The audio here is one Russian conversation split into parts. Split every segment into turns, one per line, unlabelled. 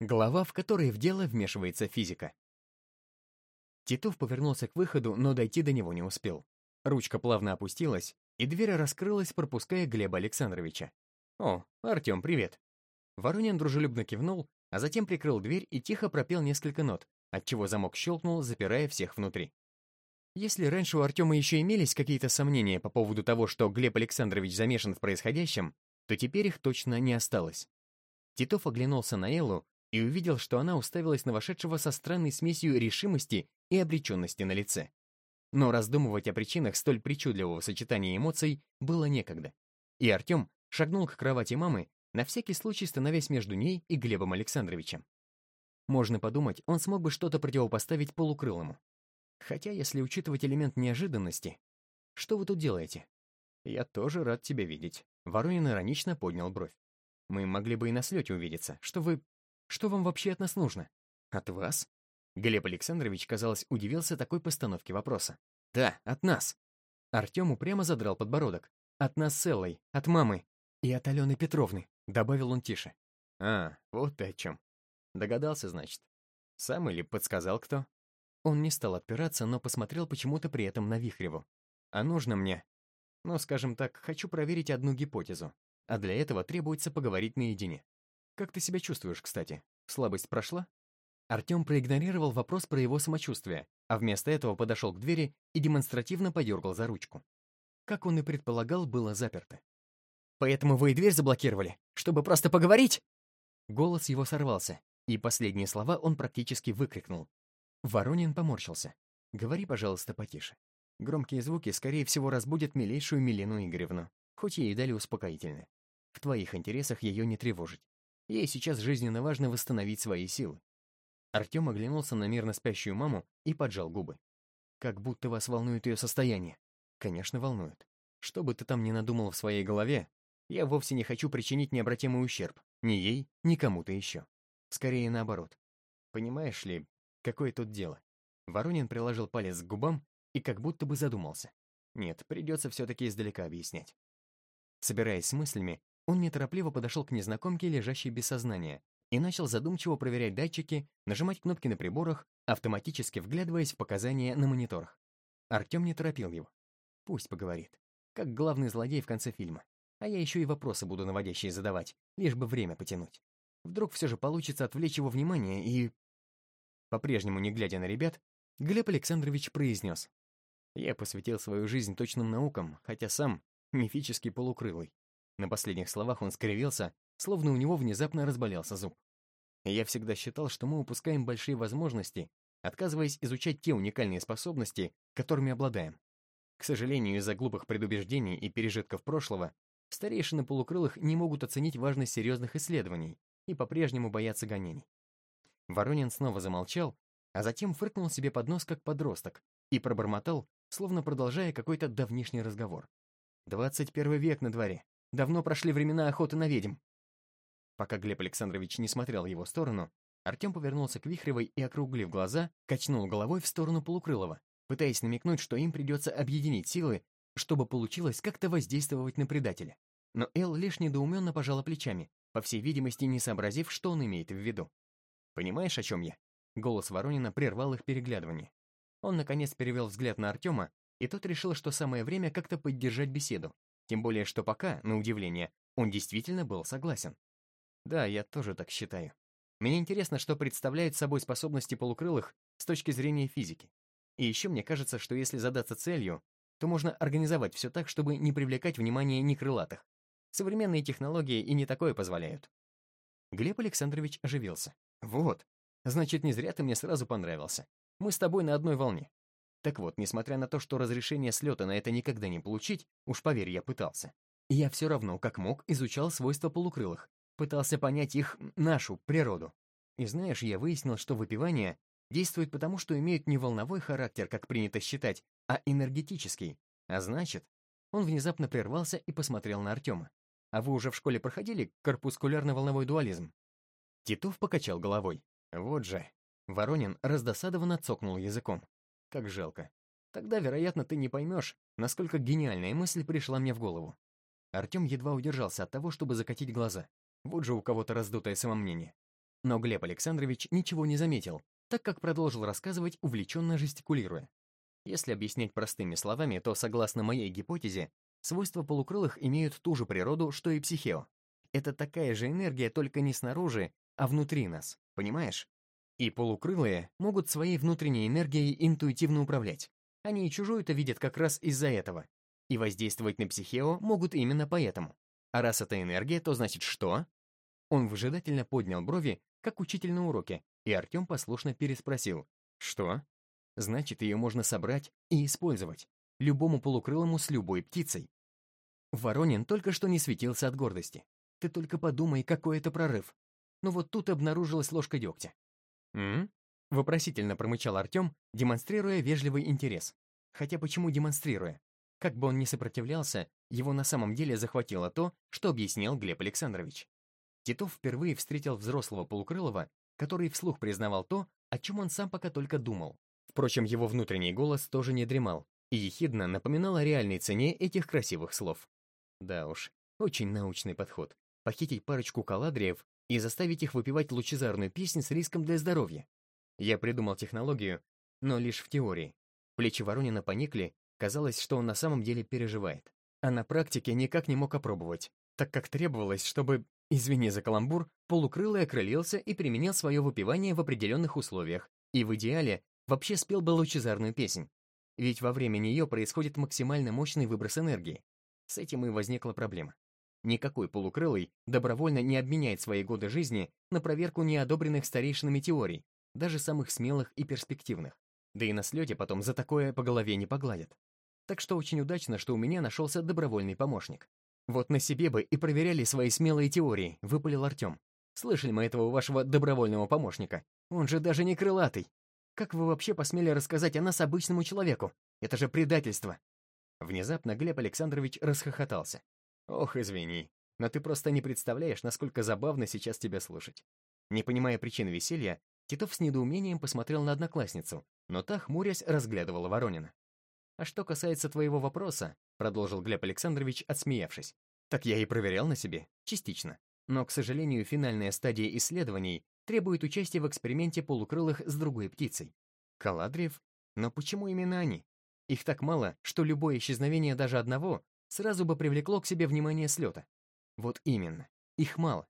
Глава, в которой в дело вмешивается физика. Титов повернулся к выходу, но дойти до него не успел. Ручка плавно опустилась, и дверь раскрылась, пропуская Глеба Александровича. «О, Артем, привет!» Воронин дружелюбно кивнул, а затем прикрыл дверь и тихо пропел несколько нот, отчего замок щелкнул, запирая всех внутри. Если раньше у Артема еще имелись какие-то сомнения по поводу того, что Глеб Александрович замешан в происходящем, то теперь их точно не осталось. Титов оглянулся на Эллу и увидел, что она уставилась на вошедшего со странной смесью решимости и обреченности на лице. Но раздумывать о причинах столь причудливого сочетания эмоций было некогда. И Артем шагнул к кровати мамы, на всякий случай становясь между ней и Глебом Александровичем. Можно подумать, он смог бы что-то противопоставить полукрылому. Хотя, если учитывать элемент неожиданности... Что вы тут делаете? Я тоже рад тебя видеть. Воронин иронично поднял бровь. Мы могли бы и на слете увидеться. Что вы... Что вам вообще от нас нужно? От вас? Глеб Александрович, казалось, удивился такой постановке вопроса. Да, от нас. Артем упрямо задрал подбородок. От нас с Эллой, от мамы и от Алены Петровны, добавил он тише. А, вот ты о чем. Догадался, значит. Сам или подсказал кто? Он не стал отпираться, но посмотрел почему-то при этом на Вихреву. А нужно мне? Ну, скажем так, хочу проверить одну гипотезу. А для этого требуется поговорить наедине. Как ты себя чувствуешь, кстати? Слабость прошла? Артем проигнорировал вопрос про его самочувствие, а вместо этого подошел к двери и демонстративно подергал за ручку. Как он и предполагал, было заперто. «Поэтому вы и дверь заблокировали, чтобы просто поговорить?» Голос его сорвался, и последние слова он практически выкрикнул. Воронин поморщился. «Говори, пожалуйста, потише. Громкие звуки, скорее всего, разбудят милейшую Милену Игоревну, хоть ей и дали успокоительное. В твоих интересах ее не тревожить. Ей сейчас жизненно важно восстановить свои силы. Артем оглянулся на мирно спящую маму и поджал губы. Как будто вас волнует ее состояние. Конечно, волнует. Что бы ты там ни надумал в своей голове, я вовсе не хочу причинить необратимый ущерб. Ни ей, ни кому-то еще. Скорее наоборот. Понимаешь ли, какое тут дело? Воронин приложил палец к губам и как будто бы задумался. Нет, придется все-таки издалека объяснять. Собираясь с мыслями, он неторопливо подошел к незнакомке, лежащей без сознания, и начал задумчиво проверять датчики, нажимать кнопки на приборах, автоматически вглядываясь в показания на мониторах. Артем не торопил его. Пусть поговорит. Как главный злодей в конце фильма. А я еще и вопросы буду наводящие задавать, лишь бы время потянуть. Вдруг все же получится отвлечь его внимание и... По-прежнему, не глядя на ребят, Глеб Александрович произнес. Я посвятил свою жизнь точным наукам, хотя сам мифический полукрылый. На последних словах он скривился, словно у него внезапно разболелся зуб. Я всегда считал, что мы упускаем большие возможности, отказываясь изучать те уникальные способности, которыми обладаем. К сожалению, из-за глупых предубеждений и пережитков прошлого, старейшины полукрылых не могут оценить важность серьезных исследований и по-прежнему боятся гонений. Воронин снова замолчал, а затем фыркнул себе под нос, как подросток, и пробормотал, словно продолжая какой-то давнишний разговор. «Двадцать первый век на дворе. Давно прошли времена охоты на ведьм. Пока Глеб Александрович не смотрел в его сторону, Артем повернулся к Вихревой и, округлив глаза, качнул головой в сторону Полукрылова, пытаясь намекнуть, что им придется объединить силы, чтобы получилось как-то воздействовать на предателя. Но Эл лишь недоуменно пожала плечами, по всей видимости, не сообразив, что он имеет в виду. «Понимаешь, о чем я?» Голос Воронина прервал их переглядывание. Он, наконец, перевел взгляд на Артема, и тот решил, что самое время как-то поддержать беседу, тем более, что пока, на удивление, он действительно был согласен. Да, я тоже так считаю. Мне интересно, что представляют собой способности полукрылых с точки зрения физики. И еще мне кажется, что если задаться целью, то можно организовать все так, чтобы не привлекать внимание некрылатых. Современные технологии и не такое позволяют. Глеб Александрович оживился. Вот, значит, не зря ты мне сразу понравился. Мы с тобой на одной волне. Так вот, несмотря на то, что разрешение слета на это никогда не получить, уж поверь, я пытался, я все равно, как мог, изучал свойства полукрылых, пытался понять их, нашу, природу. И знаешь, я выяснил, что выпивание действует потому, что имеет не волновой характер, как принято считать, а энергетический. А значит, он внезапно прервался и посмотрел на Артема. «А вы уже в школе проходили корпускулярно-волновой дуализм?» Титов покачал головой. «Вот же». Воронин раздосадованно цокнул языком. Как жалко. Тогда, вероятно, ты не поймешь, насколько гениальная мысль пришла мне в голову. Артем едва удержался от того, чтобы закатить глаза. Вот же у кого-то раздутое самомнение. Но Глеб Александрович ничего не заметил, так как продолжил рассказывать, увлеченно жестикулируя. Если объяснять простыми словами, то, согласно моей гипотезе, свойства полукрылых имеют ту же природу, что и психео. Это такая же энергия, только не снаружи, а внутри нас, понимаешь? И полукрылые могут своей внутренней энергией интуитивно управлять. Они и чужую-то видят как раз из-за этого. И воздействовать на психео могут именно поэтому. А раз это энергия, то значит что? Он выжидательно поднял брови, как учитель на уроке, и Артем послушно переспросил. Что? Значит, ее можно собрать и использовать. Любому полукрылому с любой птицей. Воронин только что не светился от гордости. Ты только подумай, какой это прорыв. Но вот тут обнаружилась ложка дегтя. «М?», Вопросительно промычал Артем, демонстрируя вежливый интерес. Хотя почему демонстрируя? Как бы он ни сопротивлялся, его на самом деле захватило то, что объяснил Глеб Александрович. Титов впервые встретил взрослого полукрылого, который вслух признавал то, о чем он сам пока только думал. Впрочем, его внутренний голос тоже не дремал и ехидно напоминал о реальной цене этих красивых слов. Да уж, очень научный подход. Похитить парочку каладриев и заставить их выпивать лучезарную песню с риском для здоровья. Я придумал технологию, но лишь в теории. Плечи Воронина поникли, казалось, что он на самом деле переживает. А на практике никак не мог опробовать, так как требовалось, чтобы, извини за каламбур, полукрылый окрылился и применил свое выпивание в определенных условиях, и в идеале вообще спел бы лучезарную песнь. Ведь во время нее происходит максимально мощный выброс энергии. С этим и возникла проблема. Никакой полукрылый добровольно не обменяет свои годы жизни на проверку неодобренных старейшинами теорий, даже самых смелых и перспективных. Да и на слете потом за такое по голове не погладят. Так что очень удачно, что у меня нашелся добровольный помощник. Вот на себе бы и проверяли свои смелые теории, выпалил Артем. Слышали мы этого вашего добровольного помощника? Он же даже не крылатый. Как вы вообще посмели рассказать о нас обычному человеку? Это же предательство. Внезапно Глеб Александрович расхохотался. Ох, извини, но ты просто не представляешь, насколько забавно сейчас тебя слушать. Не понимая причин веселья, Титов с недоумением посмотрел на одноклассницу, но та, хмурясь, разглядывала Воронина. «А что касается твоего вопроса», — продолжил Глеб Александрович, отсмеявшись, «так я и проверял на себе, частично. Но, к сожалению, финальная стадия исследований требует участия в эксперименте полукрылых с другой птицей. Каладриев? Но почему именно они? Их так мало, что любое исчезновение даже одного сразу бы привлекло к себе внимание слета. Вот именно. Их мало.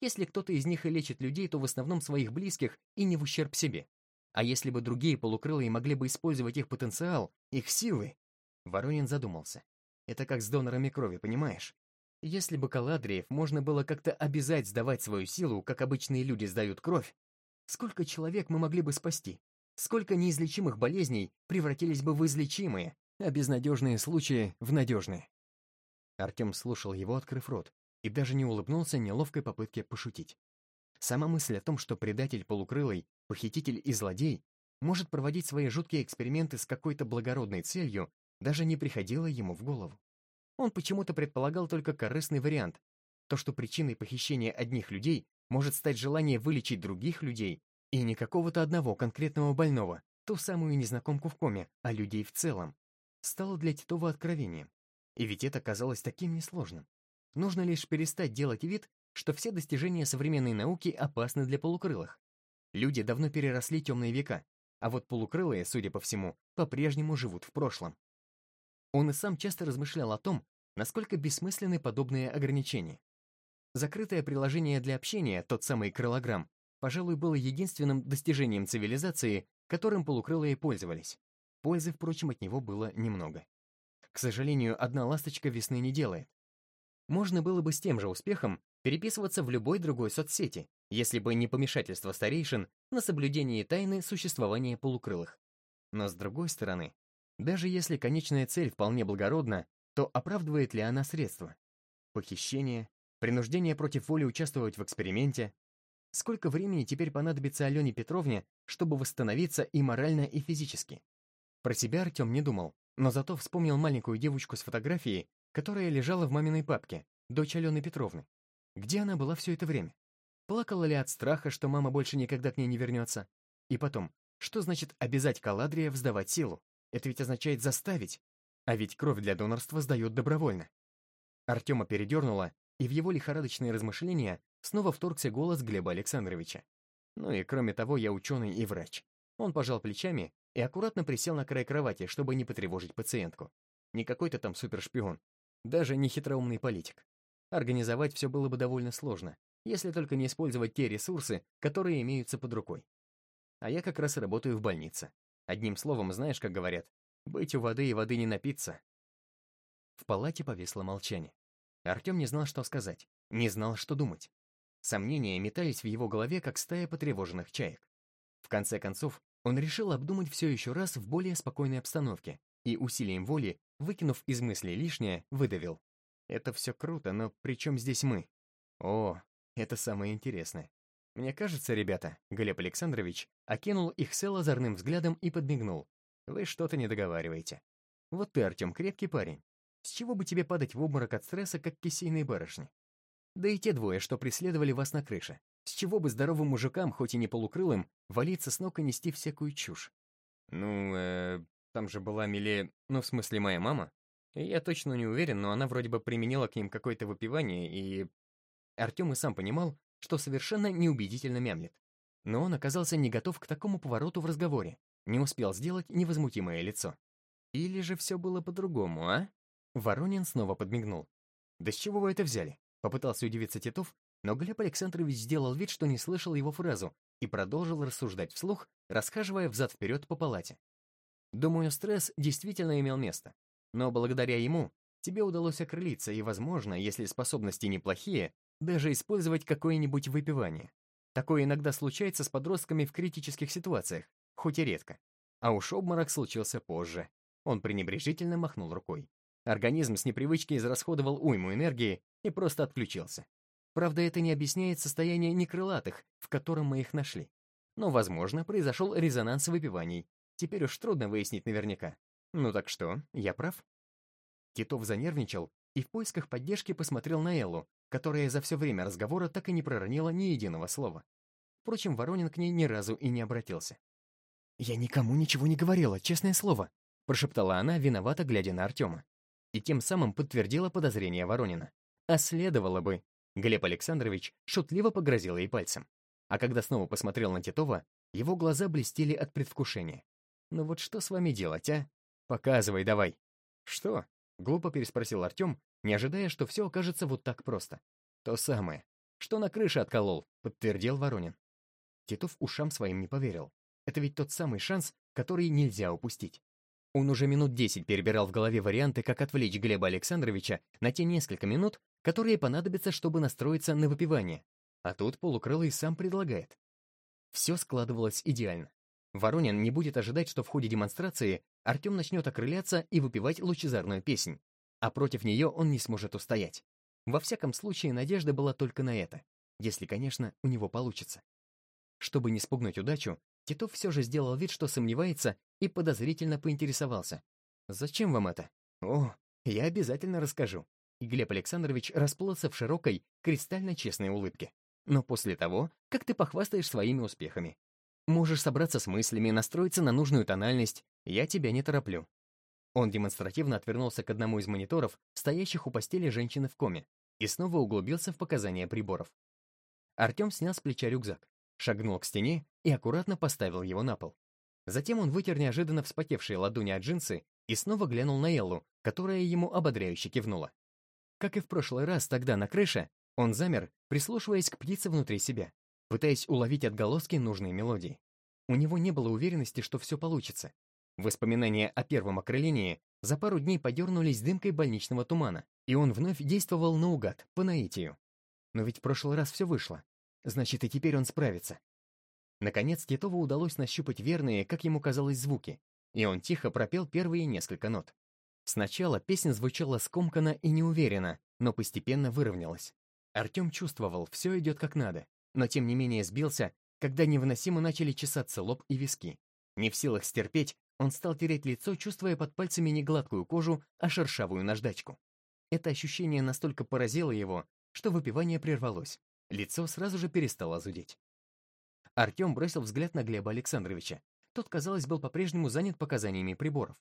Если кто-то из них и лечит людей, то в основном своих близких и не в ущерб себе. А если бы другие полукрылые могли бы использовать их потенциал, их силы? Воронин задумался. Это как с донорами крови, понимаешь? Если бы Каладриев можно было как-то обязать сдавать свою силу, как обычные люди сдают кровь, сколько человек мы могли бы спасти? Сколько неизлечимых болезней превратились бы в излечимые, а безнадежные случаи — в надежные? Артем слушал его, открыв рот, и даже не улыбнулся неловкой попытке пошутить. Сама мысль о том, что предатель полукрылый, похититель и злодей может проводить свои жуткие эксперименты с какой-то благородной целью, даже не приходила ему в голову. Он почему-то предполагал только корыстный вариант, то, что причиной похищения одних людей может стать желание вылечить других людей, и не какого-то одного конкретного больного, ту самую незнакомку в коме, а людей в целом, стало для Титова откровением. И ведь это казалось таким несложным. Нужно лишь перестать делать вид, что все достижения современной науки опасны для полукрылых. Люди давно переросли темные века, а вот полукрылые, судя по всему, по-прежнему живут в прошлом. Он и сам часто размышлял о том, насколько бессмысленны подобные ограничения. Закрытое приложение для общения, тот самый крылограмм, пожалуй, было единственным достижением цивилизации, которым полукрылые пользовались. Пользы, впрочем, от него было немного. К сожалению, одна ласточка весны не делает. Можно было бы с тем же успехом переписываться в любой другой соцсети, если бы не помешательство старейшин на соблюдении тайны существования полукрылых. Но с другой стороны, даже если конечная цель вполне благородна, то оправдывает ли она средства? Похищение, принуждение против воли участвовать в эксперименте. Сколько времени теперь понадобится Алене Петровне, чтобы восстановиться и морально, и физически? Про себя Артем не думал, но зато вспомнил маленькую девочку с фотографией, которая лежала в маминой папке, дочь Алены Петровны. Где она была все это время? Плакала ли от страха, что мама больше никогда к ней не вернется? И потом, что значит обязать Каладрия сдавать силу? Это ведь означает заставить. А ведь кровь для донорства сдают добровольно. Артема передернуло, и в его лихорадочные размышления снова вторгся голос Глеба Александровича. Ну и кроме того, я ученый и врач. Он пожал плечами и аккуратно присел на край кровати, чтобы не потревожить пациентку. Не какой-то там супершпион, даже не хитроумный политик. Организовать все было бы довольно сложно, если только не использовать те ресурсы, которые имеются под рукой. А я как раз работаю в больнице. Одним словом, знаешь, как говорят, быть у воды и воды не напиться. В палате повисло молчание. Артем не знал, что сказать, не знал, что думать. Сомнения метались в его голове, как стая потревоженных чаек. В конце концов, он решил обдумать все еще раз в более спокойной обстановке и усилием воли, выкинув из мыслей лишнее, выдавил. «Это все круто, но при чем здесь мы?» «О, это самое интересное. Мне кажется, ребята, Глеб Александрович окинул их с озорным взглядом и подмигнул. Вы что-то не договариваете. Вот ты, Артем, крепкий парень. С чего бы тебе падать в обморок от стресса, как кисейные барышни? Да и те двое, что преследовали вас на крыше. С чего бы здоровым мужикам, хоть и не полукрылым, валиться с ног и нести всякую чушь? Ну, э, там же была Миле... Ну, в смысле, моя мама. Я точно не уверен, но она вроде бы применила к ним какое-то выпивание, и... Артем и сам понимал, что совершенно неубедительно мямлет. Но он оказался не готов к такому повороту в разговоре, не успел сделать невозмутимое лицо. Или же все было по-другому, а? Воронин снова подмигнул. «Да с чего вы это взяли?» Попытался удивиться Титов, но Глеб Александрович сделал вид, что не слышал его фразу, и продолжил рассуждать вслух, расхаживая взад-вперед по палате. Думаю, стресс действительно имел место. Но благодаря ему тебе удалось окрылиться и, возможно, если способности неплохие, даже использовать какое-нибудь выпивание. Такое иногда случается с подростками в критических ситуациях, хоть и редко. А уж обморок случился позже. Он пренебрежительно махнул рукой. Организм с непривычки израсходовал уйму энергии и просто отключился. Правда, это не объясняет состояние некрылатых, в котором мы их нашли. Но, возможно, произошел резонанс выпиваний. Теперь уж трудно выяснить наверняка. Ну так что, я прав? Титов занервничал и в поисках поддержки посмотрел на Эллу, которая за все время разговора так и не проронила ни единого слова. Впрочем, Воронин к ней ни разу и не обратился. «Я никому ничего не говорила, честное слово», прошептала она, виновато глядя на Артема. И тем самым подтвердила подозрение Воронина. А следовало бы. Глеб Александрович шутливо погрозил ей пальцем. А когда снова посмотрел на Титова, его глаза блестели от предвкушения. «Ну вот что с вами делать, а? Показывай давай». «Что?» — глупо переспросил Артем, не ожидая, что все окажется вот так просто. «То самое. Что на крыше отколол», — подтвердил Воронин. Титов ушам своим не поверил. Это ведь тот самый шанс, который нельзя упустить. Он уже минут десять перебирал в голове варианты, как отвлечь Глеба Александровича на те несколько минут, которые понадобятся, чтобы настроиться на выпивание. А тут полукрылый сам предлагает. Все складывалось идеально. Воронин не будет ожидать, что в ходе демонстрации Артем начнет окрыляться и выпивать лучезарную песнь, а против нее он не сможет устоять. Во всяком случае, надежда была только на это, если, конечно, у него получится. Чтобы не спугнуть удачу, Титов все же сделал вид, что сомневается, и подозрительно поинтересовался. «Зачем вам это?» «О, я обязательно расскажу». И Глеб Александрович расплылся в широкой, кристально честной улыбке. «Но после того, как ты похвастаешь своими успехами. Можешь собраться с мыслями, настроиться на нужную тональность, я тебя не тороплю». Он демонстративно отвернулся к одному из мониторов, стоящих у постели женщины в коме, и снова углубился в показания приборов. Артем снял с плеча рюкзак шагнул к стене и аккуратно поставил его на пол. Затем он вытер неожиданно вспотевшие ладони от джинсы и снова глянул на Эллу, которая ему ободряюще кивнула. Как и в прошлый раз тогда на крыше, он замер, прислушиваясь к птице внутри себя, пытаясь уловить отголоски нужной мелодии. У него не было уверенности, что все получится. Воспоминания о первом окрылении за пару дней подернулись дымкой больничного тумана, и он вновь действовал наугад, по наитию. Но ведь в прошлый раз все вышло. Значит, и теперь он справится. Наконец, Титову удалось нащупать верные, как ему казалось, звуки, и он тихо пропел первые несколько нот. Сначала песня звучала скомканно и неуверенно, но постепенно выровнялась. Артем чувствовал, все идет как надо, но тем не менее сбился, когда невыносимо начали чесаться лоб и виски. Не в силах стерпеть, он стал тереть лицо, чувствуя под пальцами не гладкую кожу, а шершавую наждачку. Это ощущение настолько поразило его, что выпивание прервалось. Лицо сразу же перестало зудеть. Артем бросил взгляд на Глеба Александровича. Тот, казалось, был по-прежнему занят показаниями приборов.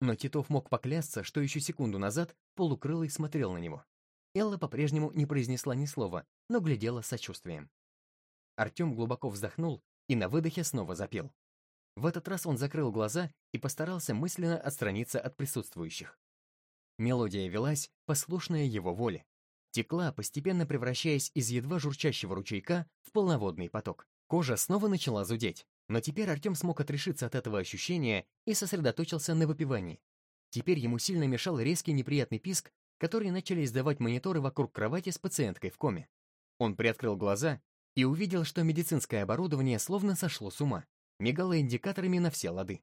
Но Титов мог поклясться, что еще секунду назад полукрылый смотрел на него. Элла по-прежнему не произнесла ни слова, но глядела с сочувствием. Артем глубоко вздохнул и на выдохе снова запел. В этот раз он закрыл глаза и постарался мысленно отстраниться от присутствующих. Мелодия велась, послушная его воле. Текла, постепенно превращаясь из едва журчащего ручейка в полноводный поток. Кожа снова начала зудеть, но теперь Артем смог отрешиться от этого ощущения и сосредоточился на выпивании. Теперь ему сильно мешал резкий неприятный писк, который начали издавать мониторы вокруг кровати с пациенткой в коме. Он приоткрыл глаза и увидел, что медицинское оборудование словно сошло с ума, мигало индикаторами на все лады.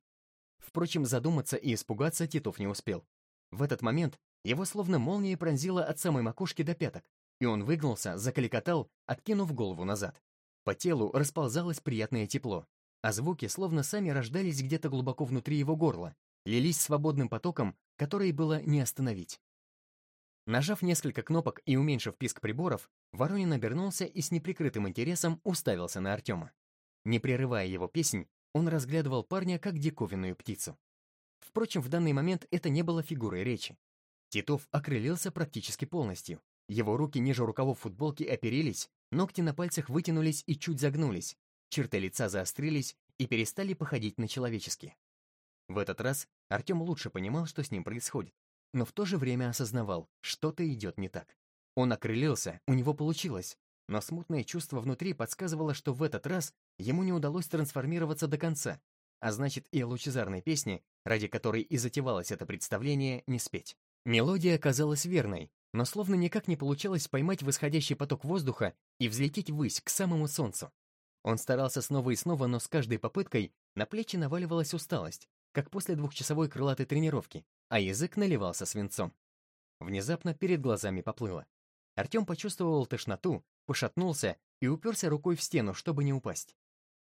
Впрочем, задуматься и испугаться Титов не успел. В этот момент его словно молнией пронзило от самой макушки до пяток, и он выгнулся, заколикотал, откинув голову назад. По телу расползалось приятное тепло, а звуки словно сами рождались где-то глубоко внутри его горла, лились свободным потоком, который было не остановить. Нажав несколько кнопок и уменьшив писк приборов, Воронин обернулся и с неприкрытым интересом уставился на Артема. Не прерывая его песнь, он разглядывал парня как диковинную птицу. Впрочем, в данный момент это не было фигурой речи. Титов окрылился практически полностью. Его руки ниже рукавов футболки оперились, ногти на пальцах вытянулись и чуть загнулись, черты лица заострились и перестали походить на человеческие. В этот раз Артем лучше понимал, что с ним происходит, но в то же время осознавал, что-то идет не так. Он окрылился, у него получилось, но смутное чувство внутри подсказывало, что в этот раз ему не удалось трансформироваться до конца, а значит и о лучезарной песне, ради которой и затевалось это представление, не спеть. Мелодия оказалась верной, но словно никак не получалось поймать восходящий поток воздуха и взлететь ввысь, к самому солнцу. Он старался снова и снова, но с каждой попыткой на плечи наваливалась усталость, как после двухчасовой крылатой тренировки, а язык наливался свинцом. Внезапно перед глазами поплыло. Артем почувствовал тошноту, пошатнулся и уперся рукой в стену, чтобы не упасть.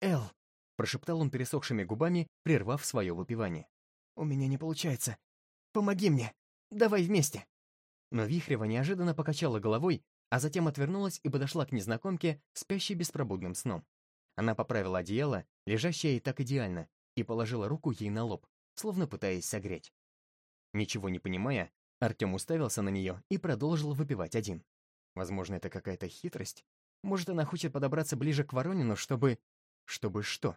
«Эл!» — прошептал он пересохшими губами, прервав свое выпивание. «У меня не получается. Помоги мне! Давай вместе!» Но Вихрева неожиданно покачала головой, а затем отвернулась и подошла к незнакомке, спящей беспробудным сном. Она поправила одеяло, лежащее и так идеально, и положила руку ей на лоб, словно пытаясь согреть. Ничего не понимая, Артем уставился на нее и продолжил выпивать один. Возможно, это какая-то хитрость. Может, она хочет подобраться ближе к Воронину, чтобы... Чтобы что?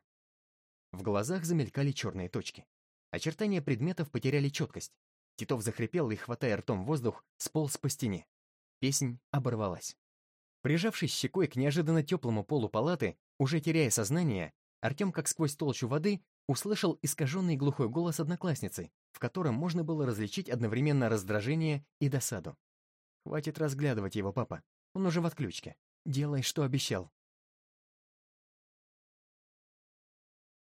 В глазах замелькали черные точки. Очертания предметов потеряли четкость. Титов захрипел и, хватая ртом воздух, сполз по стене. Песнь оборвалась. Прижавшись щекой к неожиданно теплому полу палаты, уже теряя сознание, Артем, как сквозь толщу воды, услышал искаженный глухой голос одноклассницы, в котором можно было различить одновременно раздражение и досаду. «Хватит разглядывать его, папа. Он уже в отключке. Делай, что обещал.